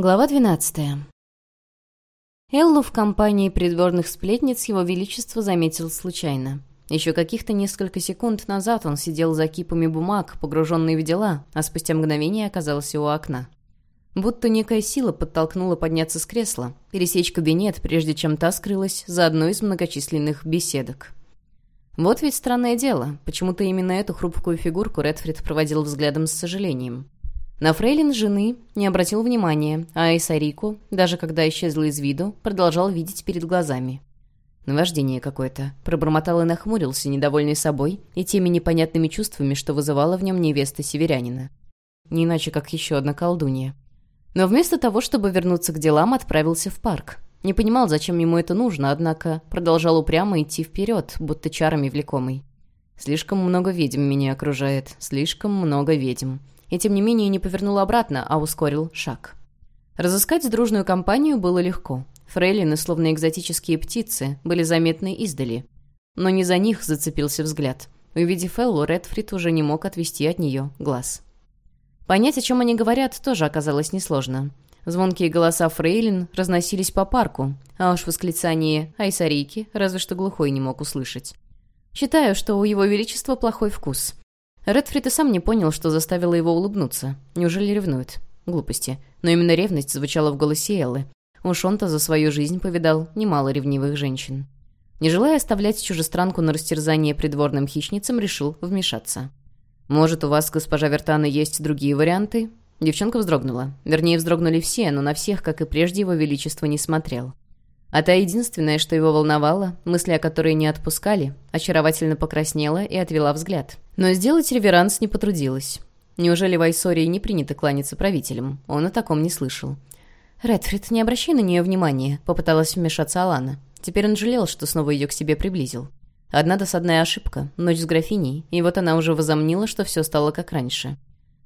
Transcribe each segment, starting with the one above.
Глава 12. Эллу в компании придворных сплетниц его величество заметил случайно. Еще каких-то несколько секунд назад он сидел за кипами бумаг, погруженный в дела, а спустя мгновение оказался у окна. Будто некая сила подтолкнула подняться с кресла, пересечь кабинет, прежде чем та скрылась за одной из многочисленных беседок. Вот ведь странное дело, почему-то именно эту хрупкую фигурку Редфрид проводил взглядом с сожалением. На фрейлин жены не обратил внимания, а Эйсарику, даже когда исчезла из виду, продолжал видеть перед глазами. Наваждение какое-то. Пробормотал и нахмурился, недовольный собой и теми непонятными чувствами, что вызывала в нем невеста северянина. Не иначе, как еще одна колдунья. Но вместо того, чтобы вернуться к делам, отправился в парк. Не понимал, зачем ему это нужно, однако продолжал упрямо идти вперед, будто чарами влекомый. «Слишком много ведьм меня окружает, слишком много ведьм и тем не менее не повернул обратно, а ускорил шаг. Разыскать дружную компанию было легко. Фрейлины, словно экзотические птицы, были заметны издали. Но не за них зацепился взгляд. Увидев Эллу, Редфрид уже не мог отвести от нее глаз. Понять, о чем они говорят, тоже оказалось несложно. Звонкие голоса фрейлин разносились по парку, а уж восклицание «Айсарики» разве что глухой не мог услышать. Считаю, что у его величества плохой вкус. Редфрид и сам не понял, что заставило его улыбнуться. Неужели ревнует? Глупости. Но именно ревность звучала в голосе Эллы. Уж он-то за свою жизнь повидал немало ревнивых женщин. Не желая оставлять чужестранку на растерзание придворным хищницам, решил вмешаться. «Может, у вас, госпожа Вертана, есть другие варианты?» Девчонка вздрогнула. Вернее, вздрогнули все, но на всех, как и прежде, его величество не смотрел. А та единственное, что его волновало, мысли о которой не отпускали, очаровательно покраснела и отвела взгляд. Но сделать реверанс не потрудилась. Неужели в Айсории не принято кланяться правителям? Он о таком не слышал. «Редфрид, не обращай на нее внимания», — попыталась вмешаться Алана. Теперь он жалел, что снова ее к себе приблизил. Одна досадная ошибка, ночь с графиней, и вот она уже возомнила, что все стало как раньше.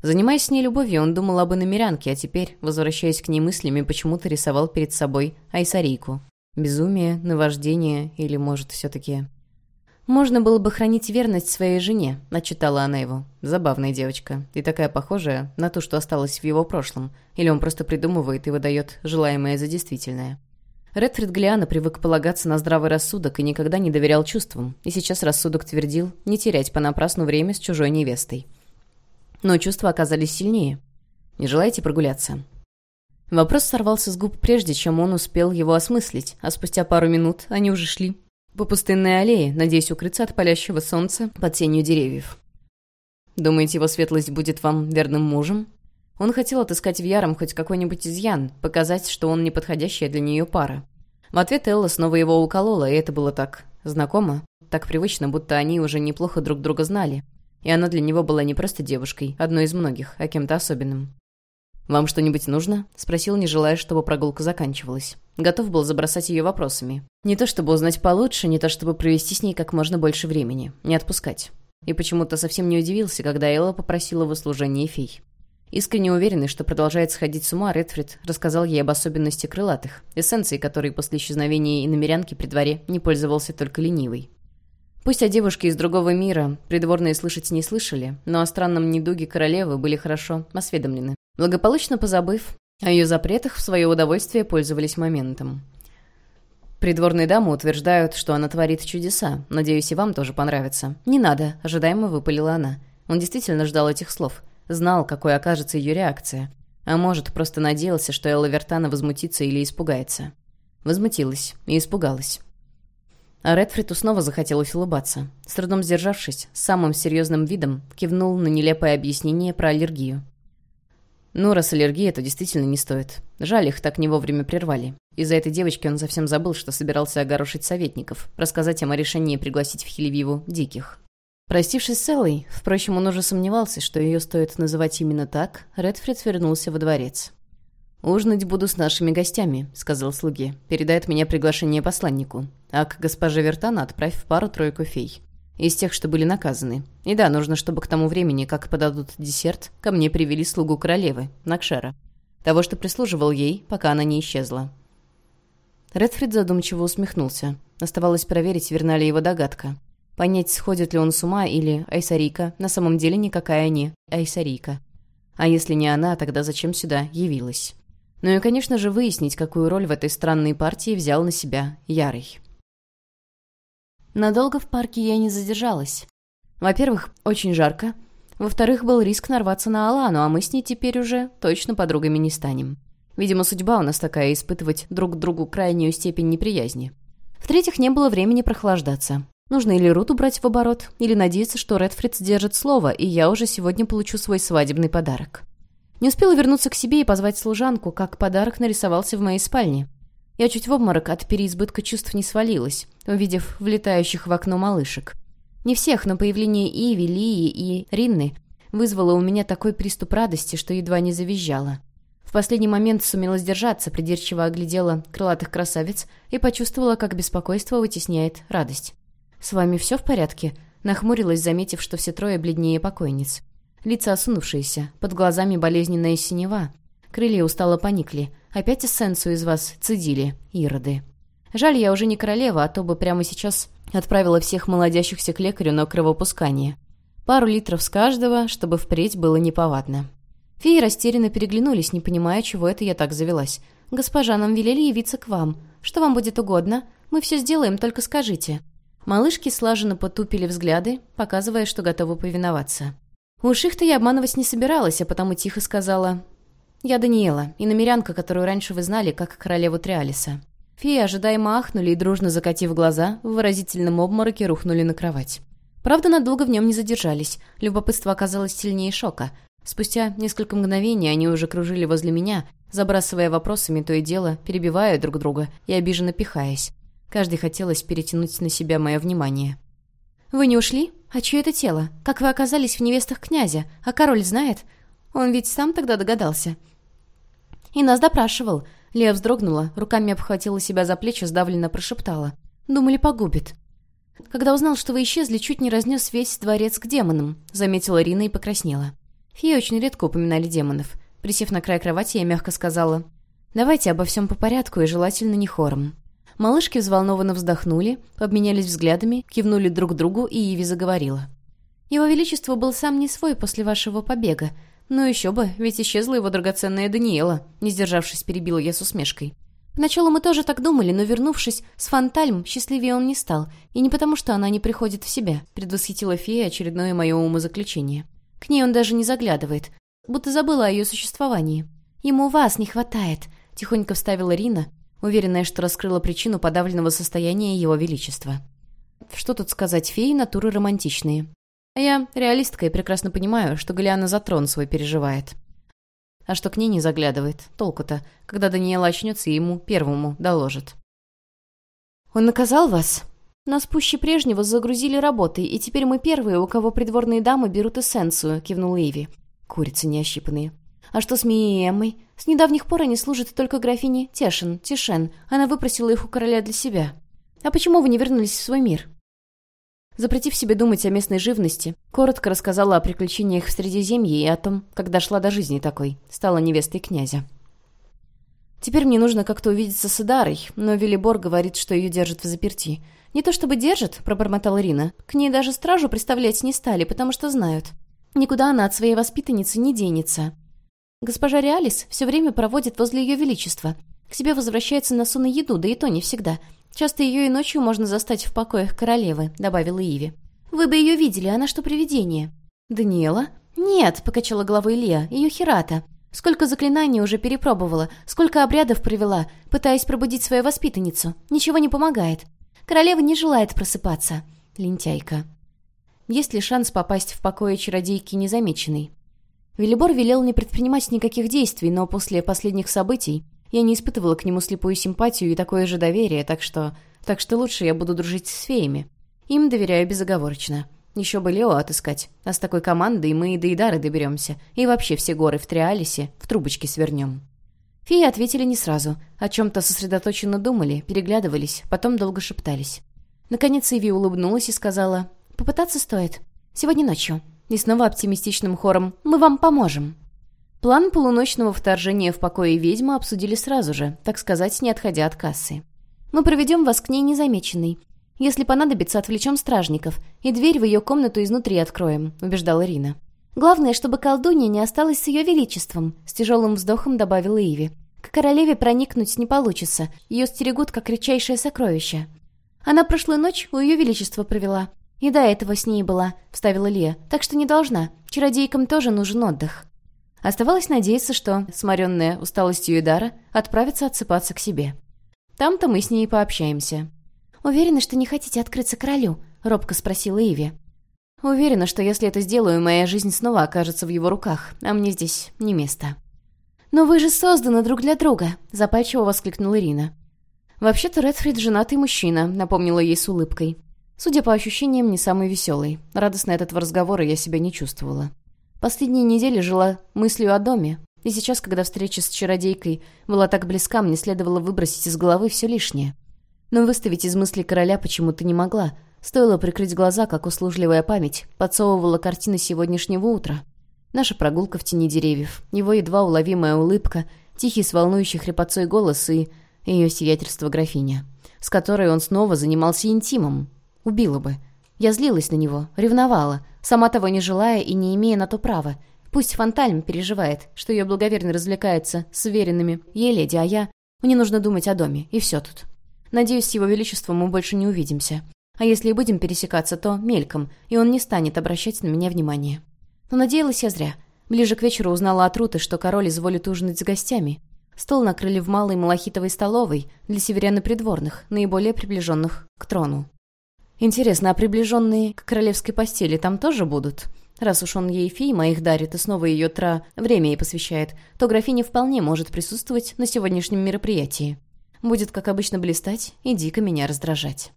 Занимаясь с ней любовью, он думал об иномерянке, а теперь, возвращаясь к ней мыслями, почему-то рисовал перед собой Айсарийку. Безумие, наваждение или, может, все-таки... «Можно было бы хранить верность своей жене», — начитала она его. Забавная девочка. И такая похожая на ту, что осталась в его прошлом. Или он просто придумывает и выдает желаемое за действительное. Редфрид Глиана привык полагаться на здравый рассудок и никогда не доверял чувствам. И сейчас рассудок твердил не терять понапрасну время с чужой невестой. Но чувства оказались сильнее. «Не желаете прогуляться?» Вопрос сорвался с губ прежде, чем он успел его осмыслить, а спустя пару минут они уже шли по пустынной аллее, надеясь укрыться от палящего солнца под тенью деревьев. «Думаете, его светлость будет вам верным мужем?» Он хотел отыскать в Яром хоть какой-нибудь изъян, показать, что он неподходящая для нее пара. В ответ Элла снова его уколола, и это было так знакомо, так привычно, будто они уже неплохо друг друга знали. И она для него была не просто девушкой, одной из многих, а кем-то особенным. «Вам что-нибудь нужно?» — спросил, не желая, чтобы прогулка заканчивалась. Готов был забросать ее вопросами. Не то чтобы узнать получше, не то чтобы провести с ней как можно больше времени. Не отпускать. И почему-то совсем не удивился, когда Элла попросила в услужении фей. Искренне уверенный, что продолжает сходить с ума, Редфрид рассказал ей об особенности крылатых, эссенции которой после исчезновения иномерянки при дворе не пользовался только ленивый. Пусть о девушке из другого мира придворные слышать не слышали, но о странном недуге королевы были хорошо осведомлены. Благополучно позабыв о ее запретах, в свое удовольствие пользовались моментом. Придворные дамы утверждают, что она творит чудеса. Надеюсь, и вам тоже понравится. «Не надо», — ожидаемо выпалила она. Он действительно ждал этих слов. Знал, какой окажется ее реакция. А может, просто надеялся, что Элла Вертана возмутится или испугается. Возмутилась и испугалась. А Редфриду снова захотелось улыбаться. С трудом сдержавшись, самым серьезным видом кивнул на нелепое объяснение про аллергию. Ну, раз аллергия, то действительно не стоит. Жаль, их так не вовремя прервали. Из-за этой девочки он совсем забыл, что собирался огорошить советников, рассказать им о решении пригласить в Хелевиву диких. Простившись с Эллой, впрочем, он уже сомневался, что ее стоит называть именно так, Редфрид вернулся во дворец. «Ужинать буду с нашими гостями», — сказал слуге. «Передает меня приглашение посланнику. А к госпоже Вертана отправь пару-тройку фей. Из тех, что были наказаны. И да, нужно, чтобы к тому времени, как подадут десерт, ко мне привели слугу королевы, Накшера. Того, что прислуживал ей, пока она не исчезла». Редфрид задумчиво усмехнулся. Оставалось проверить, верна ли его догадка. Понять, сходит ли он с ума или Айсарика на самом деле никакая не Айсарика. А если не она, тогда зачем сюда явилась? Ну и, конечно же, выяснить, какую роль в этой странной партии взял на себя Ярый. Надолго в парке я не задержалась. Во-первых, очень жарко. Во-вторых, был риск нарваться на Алану, а мы с ней теперь уже точно подругами не станем. Видимо, судьба у нас такая — испытывать друг другу крайнюю степень неприязни. В-третьих, не было времени прохлаждаться. Нужно или Руту брать в оборот, или надеяться, что Редфридс держит слово, и я уже сегодня получу свой свадебный подарок. Не успела вернуться к себе и позвать служанку, как подарок нарисовался в моей спальне. Я чуть в обморок от переизбытка чувств не свалилась, увидев влетающих в окно малышек. Не всех, но появление Иви, Лии и Ринны вызвало у меня такой приступ радости, что едва не завизжала. В последний момент сумела сдержаться, придирчиво оглядела крылатых красавиц и почувствовала, как беспокойство вытесняет радость. «С вами все в порядке?» Нахмурилась, заметив, что все трое бледнее покойниц. Лица осунувшиеся, под глазами болезненная синева. Крылья устало поникли. Опять эссенцию из вас цедили, ироды. Жаль, я уже не королева, а то бы прямо сейчас отправила всех молодящихся к лекарю на кровопускание. Пару литров с каждого, чтобы впредь было неповадно. Феи растерянно переглянулись, не понимая, чего это я так завелась. «Госпожа, нам велели явиться к вам. Что вам будет угодно? Мы все сделаем, только скажите». Малышки слаженно потупили взгляды, показывая, что готовы повиноваться. Уж их-то я обманывать не собиралась, а потому тихо сказала «Я Даниэла, и намерянка, которую раньше вы знали, как королеву Триалиса». Феи ожидаемо ахнули и, дружно закатив глаза, в выразительном обмороке рухнули на кровать. Правда, надолго в нем не задержались. Любопытство оказалось сильнее шока. Спустя несколько мгновений они уже кружили возле меня, забрасывая вопросами то и дело, перебивая друг друга и обиженно пихаясь. Каждый хотелось перетянуть на себя мое внимание. «Вы не ушли? А чье это тело? Как вы оказались в невестах князя? А король знает? Он ведь сам тогда догадался». «И нас допрашивал». Лея вздрогнула, руками обхватила себя за плечи, сдавленно прошептала. «Думали, погубит». «Когда узнал, что вы исчезли, чуть не разнес весь дворец к демонам», — заметила Рина и покраснела. Феи очень редко упоминали демонов. Присев на край кровати, я мягко сказала, «Давайте обо всем по порядку и желательно не хором». Малышки взволнованно вздохнули, обменялись взглядами, кивнули друг другу, и Иви заговорила. «Его Величество был сам не свой после вашего побега. Но еще бы, ведь исчезла его драгоценная Даниэла», не сдержавшись, перебила я с усмешкой. Поначалу мы тоже так думали, но, вернувшись с Фантальм, счастливее он не стал. И не потому, что она не приходит в себя, предвосхитила фея очередное мое умозаключение. К ней он даже не заглядывает, будто забыла о ее существовании. «Ему вас не хватает», — тихонько вставила Рина, уверенная, что раскрыла причину подавленного состояния его величества. Что тут сказать, феи натуры романтичные. Я реалистка и прекрасно понимаю, что Галиана за трон свой переживает. А что к ней не заглядывает, толку-то, когда Даниэла очнется и ему первому доложит. «Он наказал вас?» «Нас пуще прежнего загрузили работой, и теперь мы первые, у кого придворные дамы берут эссенцию», — кивнул Иви. «Курицы неощипанные». «А что с Мией и Эммой? С недавних пор они служат только графине Тешин, Тишен. Она выпросила их у короля для себя. А почему вы не вернулись в свой мир?» Запретив себе думать о местной живности, коротко рассказала о приключениях в Средиземье и о том, как дошла до жизни такой, стала невестой князя. Теперь мне нужно как-то увидеться с Идарой, но Велибор говорит, что ее держат в заперти. «Не то чтобы держат», — пробормотала Рина. «К ней даже стражу представлять не стали, потому что знают. Никуда она от своей воспитанницы не денется. Госпожа Реалис все время проводит возле ее величества. К себе возвращается на сон и еду, да и то не всегда. Часто ее и ночью можно застать в покоях королевы», — добавила Иви. «Вы бы ее видели, она что, привидение?» «Даниэла?» «Нет», — покачала головой Лия, — «ее Хирата. Сколько заклинаний уже перепробовала, сколько обрядов провела, пытаясь пробудить свою воспитанницу. Ничего не помогает. Королева не желает просыпаться. Лентяйка. Есть ли шанс попасть в покое чародейки незамеченной? Велибор велел не предпринимать никаких действий, но после последних событий я не испытывала к нему слепую симпатию и такое же доверие, так что... Так что лучше я буду дружить с феями. Им доверяю безоговорочно. Еще бы Лео отыскать. А с такой командой мы и до Идары доберемся. И вообще все горы в Триалисе в трубочке свернем. Феи ответили не сразу. О чем-то сосредоточенно думали, переглядывались, потом долго шептались. Наконец Иви улыбнулась и сказала, «Попытаться стоит. Сегодня ночью». И снова оптимистичным хором «Мы вам поможем». План полуночного вторжения в покое ведьмы обсудили сразу же, так сказать, не отходя от кассы. «Мы проведем вас к ней незамеченной. Если понадобится, отвлечем стражников, и дверь в ее комнату изнутри откроем», — убеждала Рина. «Главное, чтобы колдунья не осталась с ее величеством», — с тяжелым вздохом добавила Иви. К королеве проникнуть не получится, ее стерегут как редчайшее сокровище. Она прошлую ночь у ее величества провела. И до этого с ней была, вставила Лия, так что не должна. Чародейкам тоже нужен отдых. Оставалось надеяться, что, сморенная усталостью Идара, отправится отсыпаться к себе. Там-то мы с ней пообщаемся. «Уверена, что не хотите открыться королю?» — робко спросила Иви. «Уверена, что если это сделаю, моя жизнь снова окажется в его руках, а мне здесь не место». «Но вы же созданы друг для друга!» — запальчиво воскликнула Ирина. «Вообще-то Редфрид женатый мужчина», — напомнила ей с улыбкой. Судя по ощущениям, не самый веселый. Радостно от этого разговора я себя не чувствовала. Последние недели жила мыслью о доме, и сейчас, когда встреча с чародейкой была так близка, мне следовало выбросить из головы все лишнее. Но выставить из мысли короля почему-то не могла. Стоило прикрыть глаза, как услужливая память подсовывала картины сегодняшнего утра. Наша прогулка в тени деревьев, его едва уловимая улыбка, тихий с волнующей хрипотцой голос и ее сиятельство графиня, с которой он снова занимался интимом. Убила бы. Я злилась на него, ревновала, сама того не желая и не имея на то права. Пусть Фантальм переживает, что ее благоверно развлекается с веренными ей леди, а я... Мне нужно думать о доме, и все тут. Надеюсь, с его величеством мы больше не увидимся. А если и будем пересекаться, то мельком, и он не станет обращать на меня внимание. Но надеялась я зря. Ближе к вечеру узнала от Руты, что король изволит ужинать с гостями. Стол накрыли в малой малахитовой столовой для северян и придворных, наиболее приближенных к трону. Интересно, а приближенные к королевской постели там тоже будут? Раз уж он ей фи моих дарит и снова ее тра время ей посвящает, то графиня вполне может присутствовать на сегодняшнем мероприятии. Будет, как обычно, блистать и дико меня раздражать.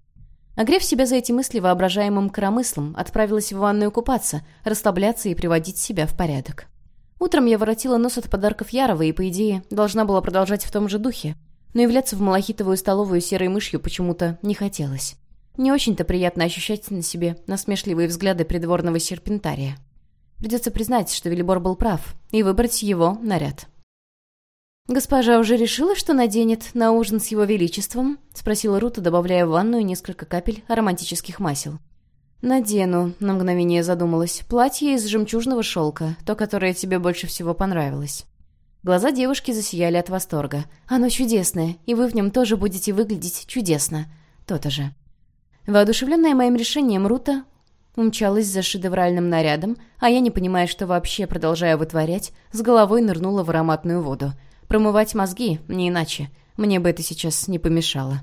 Огрев себя за эти мысли воображаемым коромыслом, отправилась в ванную купаться, расслабляться и приводить себя в порядок. Утром я воротила нос от подарков Ярова и, по идее, должна была продолжать в том же духе, но являться в малахитовую столовую серой мышью почему-то не хотелось. Не очень-то приятно ощущать на себе насмешливые взгляды придворного серпентария. Придется признать, что Велибор был прав, и выбрать его наряд. «Госпожа уже решила, что наденет на ужин с его величеством?» — спросила Рута, добавляя в ванную несколько капель ароматических масел. «Надену», — на мгновение задумалась, — «платье из жемчужного шелка, то, которое тебе больше всего понравилось». Глаза девушки засияли от восторга. «Оно чудесное, и вы в нем тоже будете выглядеть чудесно». То-то же. Воодушевленная моим решением, Рута умчалась за шедевральным нарядом, а я, не понимая, что вообще продолжаю вытворять, с головой нырнула в ароматную воду. Промывать мозги, не иначе. Мне бы это сейчас не помешало.